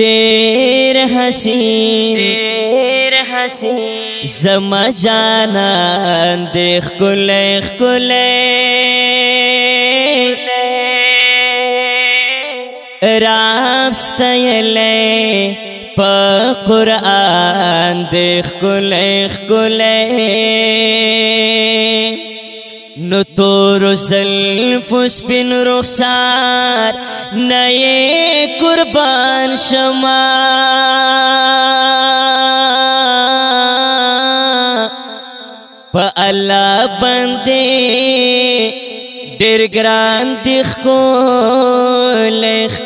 ډېر حسین ډېر حسین زم جانان د خپل خپل راستایلې په قران د خپل خپل نتور زلف سپن پشبن نئے قربان شما پا اللہ بندے ڈر گران دکھ کو لکھ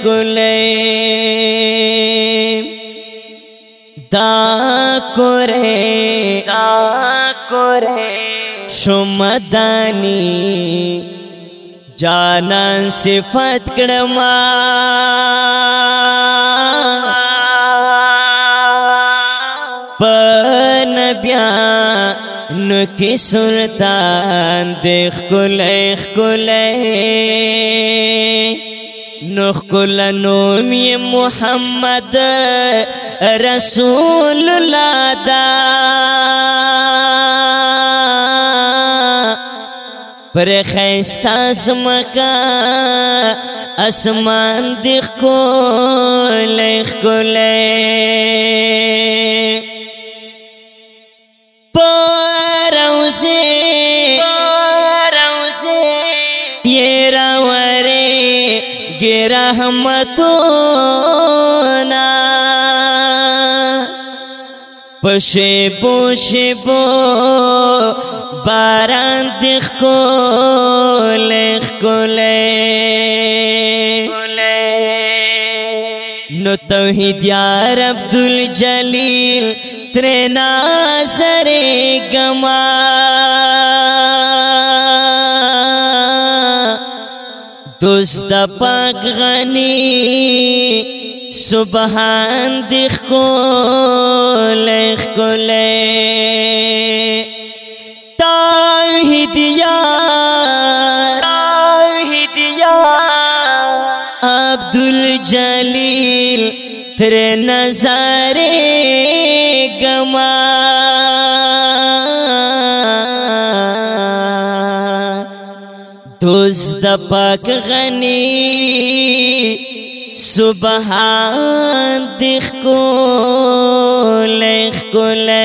دا کو رے رے دا کو شم دانی جانا صفت کڑما پن بیا نکی سلطان دیخ کلیخ کلیخ نخ کل نومی محمد رسول اللہ پر خیستا زمکا اسمان دیخ کو لیخ کو لی پر روزی تیرا وری گیرا ہمتونا پشے پوشے پو باران د خکول خکول نو توحید یار عبد الجلیل ترنا سر گما دوست پاک غنی سبحان دخ کو لخ کو لخ عبدالجلیل جلیل تر نظر گما دوست پاک غنی سبحان دیخ کو کو